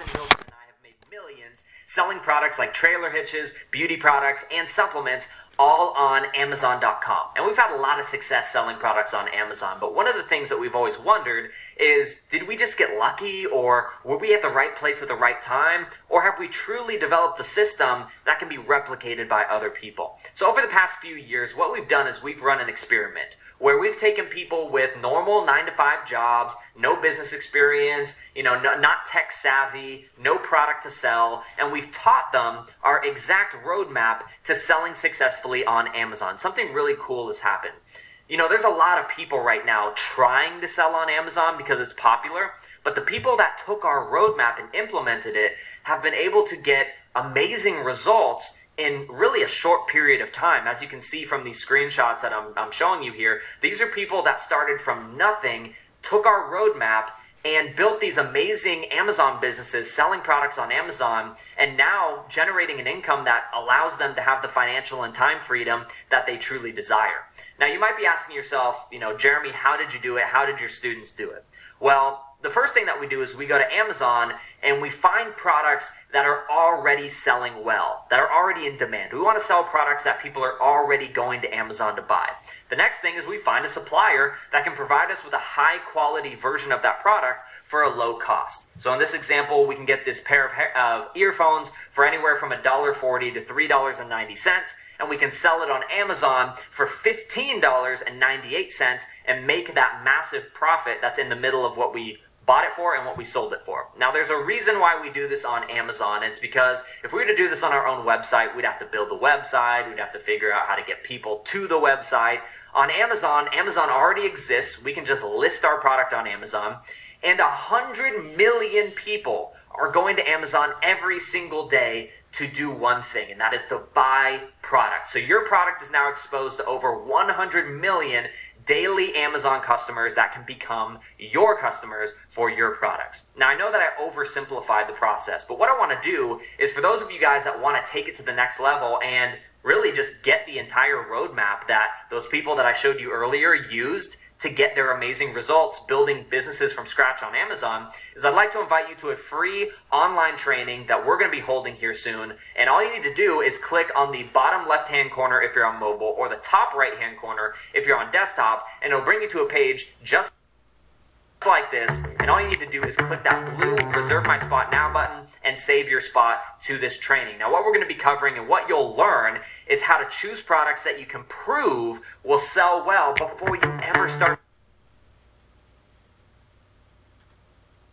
Austin Hilton and I have made millions selling products like trailer hitches, beauty products, and supplements all on Amazon.com. And we've had a lot of success selling products on Amazon. But one of the things that we've always wondered is did we just get lucky, or were we at the right place at the right time, or have we truly developed a system that can be replicated by other people? So, over the past few years, what we've done is we've run an experiment where we've taken people with normal nine to five jobs, no business experience, you know, no, not tech savvy, no product to sell, and we've taught them our exact roadmap to selling successfully on Amazon. Something really cool has happened. You know, there's a lot of people right now trying to sell on Amazon because it's popular, but the people that took our roadmap and implemented it have been able to get amazing results in really a short period of time. As you can see from these screenshots that I'm, I'm showing you here, these are people that started from nothing, took our roadmap, and built these amazing Amazon businesses selling products on Amazon and now generating an income that allows them to have the financial and time freedom that they truly desire. Now, you might be asking yourself, you know, Jeremy, how did you do it? How did your students do it? Well, the first thing that we do is we go to Amazon and we find products that are already selling well, that are already in demand. We want to sell products that people are already going to Amazon to buy. The next thing is we find a supplier that can provide us with a high quality version of that product for a low cost. So in this example, we can get this pair of, of earphones for anywhere from $1.40 to $3.90 and we can sell it on Amazon for $15.98 and make that massive profit that's in the middle of what we bought it for and what we sold it for. Now, there's a reason why we do this on Amazon. It's because if we were to do this on our own website, we'd have to build the website, we'd have to figure out how to get people to the website. On Amazon, Amazon already exists. We can just list our product on Amazon, and 100 million people are going to Amazon every single day to do one thing, and that is to buy product. So your product is now exposed to over 100 million daily Amazon customers that can become your customers for your products. Now, I know that I oversimplified the process, but what I want to do is for those of you guys that want to take it to the next level and really just get the entire roadmap that those people that I showed you earlier used to get their amazing results building businesses from scratch on Amazon is I'd like to invite you to a free online training that we're going to be holding here soon. And all you need to do is click on the bottom left hand corner if you're on mobile or the top right hand corner if you're on desktop, and it'll bring you to a page just like this, and all you need to do is click that blue reserve my spot now button and save your spot to this training. Now, what we're going to be covering and what you'll learn is how to choose products that you can prove will sell well before you ever start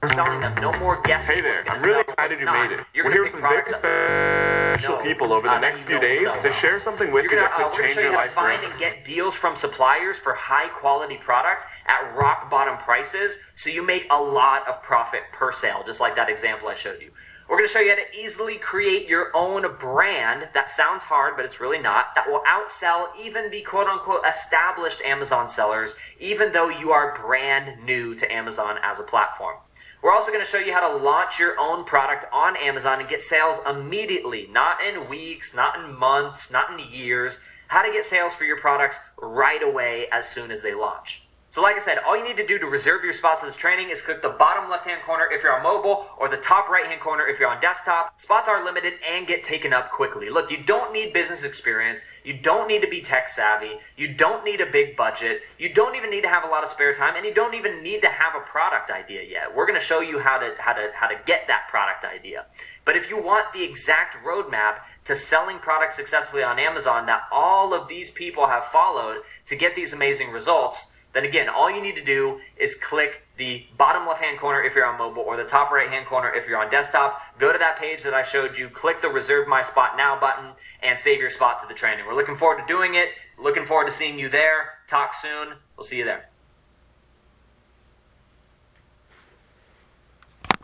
selling them. No more guessing. Hey there, I'm really excited you made it. You're We're here with some very special people over the uh, next few days to share something with you're you that could uh, change your life. Find and get deals from suppliers for high quality products at rock bottom prices, so you make a lot of profit per sale, just like that example I showed you. We're going to show you how to easily create your own brand. That sounds hard, but it's really not. That will outsell even the quote unquote established Amazon sellers, even though you are brand new to Amazon as a platform. We're also going to show you how to launch your own product on Amazon and get sales immediately, not in weeks, not in months, not in years. How to get sales for your products right away as soon as they launch. So, like I said, all you need to do to reserve your spot to this training is click the bottom left hand corner if you're on mobile or the top right hand corner if you're on desktop. Spots are limited and get taken up quickly. Look, you don't need business experience. You don't need to be tech savvy. You don't need a big budget. You don't even need to have a lot of spare time and you don't even need to have a product idea yet. We're going to show you how to, how, to, how to get that product idea. But if you want the exact roadmap to selling products successfully on Amazon that all of these people have followed to get these amazing results, then again, all you need to do is click the bottom left hand corner if you're on mobile or the top right hand corner if you're on desktop. Go to that page that I showed you, click the reserve my spot now button, and save your spot to the training. We're looking forward to doing it. Looking forward to seeing you there. Talk soon. We'll see you there.